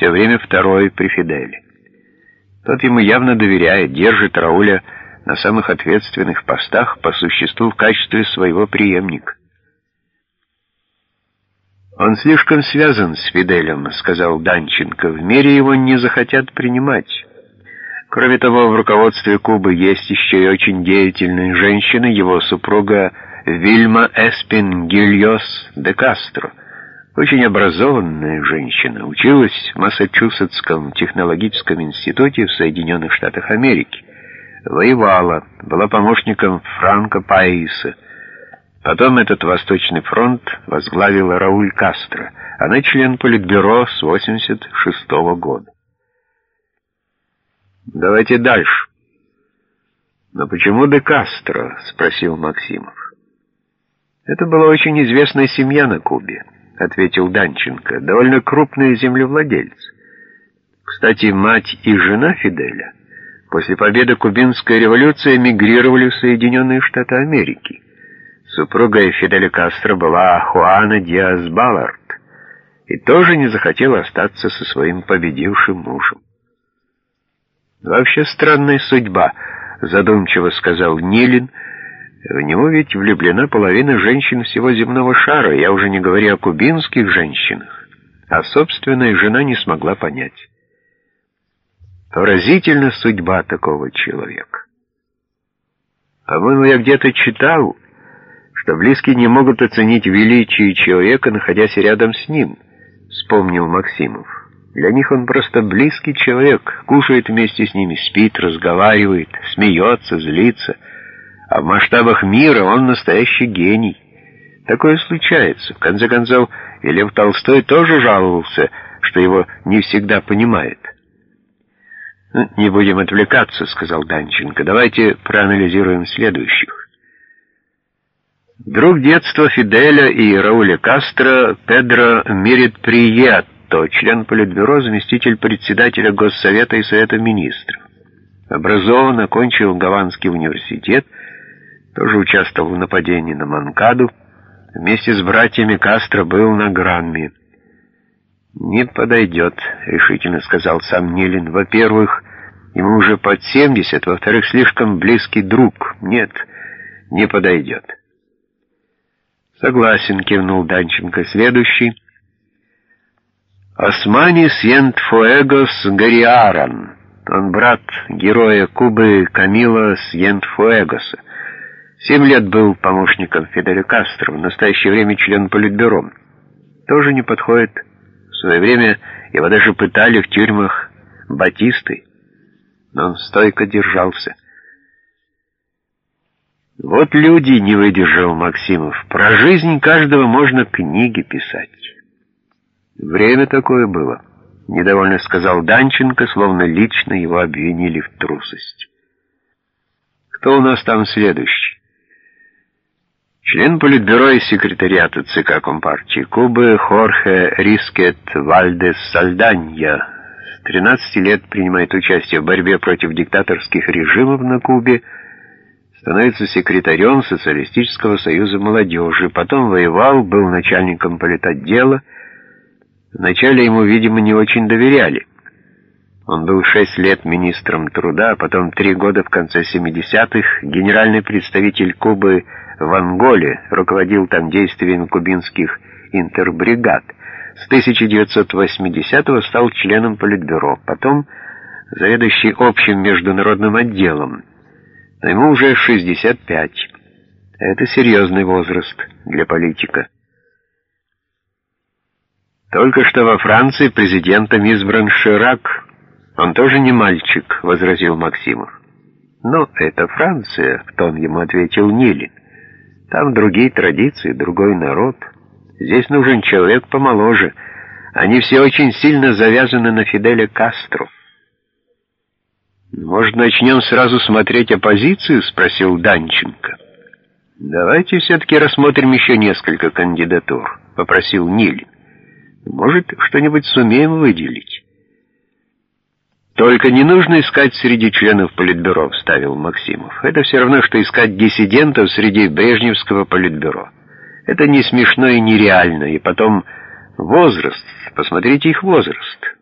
все время второй при Фиделе. Тот ему явно доверяет, держит Рауля на самых ответственных постах по существу в качестве своего преемника. «Он слишком связан с Фиделем», — сказал Данченко. «В мире его не захотят принимать». Кроме того, в руководстве Кубы есть еще и очень деятельная женщина, его супруга Вильма Эспин Гильос де Кастро. Очень образованная женщина, училась в Массачусетском технологическом институте в Соединенных Штатах Америки. Воевала, была помощником Франко Паиса. Потом этот Восточный фронт возглавила Рауль Кастро. Она член Политбюро с 86 -го года. Давайте дальше. Но почему де Кастро? Спросил Максимов. Это была очень известная семья на Кубе, ответил Данченко, довольно крупные землевладельцы. Кстати, мать и жена Фиделя после победы кубинской революции эмигрировали в Соединенные Штаты Америки. Супругой Фиделя Кастро была Хуана Диас Баллард и тоже не захотела остаться со своим победившим мужем. «Вообще странная судьба», — задумчиво сказал Нилин. «В него ведь влюблена половина женщин всего земного шара, я уже не говорю о кубинских женщинах, а собственная жена не смогла понять. Поразительна судьба такого человека. По-моему, я где-то читал, что близкие не могут оценить величие человека, находясь рядом с ним», — вспомнил Максимов. Для них он просто близкий человек, кушает вместе с ними, спит, разговаривает, смеется, злится. А в масштабах мира он настоящий гений. Такое случается. В конце концов, и Лев Толстой тоже жаловался, что его не всегда понимает. «Ну, «Не будем отвлекаться», — сказал Данченко. «Давайте проанализируем следующих». Друг детства Фиделя и Рауля Кастро Педро Мирит Приет то член Политбюро, заместитель председателя Госсовета и Совета Министров. Образован, окончил Гаванский университет, тоже участвовал в нападении на Манкаду, вместе с братьями Кастро был на Гранме. «Не подойдет», — решительно сказал сам Нелин. «Во-первых, ему уже под семьдесят, во-вторых, слишком близкий друг. Нет, не подойдет». «Согласен», — кивнул Данченко. «Следующий». Османи Сьентфуэгос Гориаран. Он брат героя Кубы Камила Сьентфуэгоса. Семь лет был помощником Фиделя Кастро, в настоящее время член Политбюро. Тоже не подходит. В свое время его даже пытали в тюрьмах Батисты, но он стойко держался. Вот люди, не выдержал Максимов. Про жизнь каждого можно книги писать. Время такое было, недовольно сказал Данченко, словно лично его обвинили в трусости. Кто у нас там следующий? Член Политбюро и секретариата ЦК Компартии Кубы Хорхе Рискет Вальдес Сальданья с 13 лет принимает участие в борьбе против диктаторских режимов на Кубе, становится секретарем Социалистического союза молодежи, потом воевал, был начальником политотдела, Вначале ему, видимо, не очень доверяли. Он был шесть лет министром труда, а потом три года в конце 70-х генеральный представитель Кубы в Анголе, руководил там действиями кубинских интербригад. С 1980-го стал членом Политбюро, потом заведующий общим международным отделом. Ему уже 65. Это серьезный возраст для политика. Только что во Франции президентом избран Ширак. Он тоже не мальчик, — возразил Максимов. Но это Франция, — в тон ему ответил Нилин. Там другие традиции, другой народ. Здесь нужен человек помоложе. Они все очень сильно завязаны на Фиделя Кастро. «Может, начнем сразу смотреть оппозицию?» — спросил Данченко. «Давайте все-таки рассмотрим еще несколько кандидатур», — попросил Нилин. Может, что-нибудь сумеем выделить. «Только не нужно искать среди членов Политбюро», — вставил Максимов. «Это все равно, что искать диссидентов среди Брежневского Политбюро. Это не смешно и нереально. И потом возраст. Посмотрите их возраст.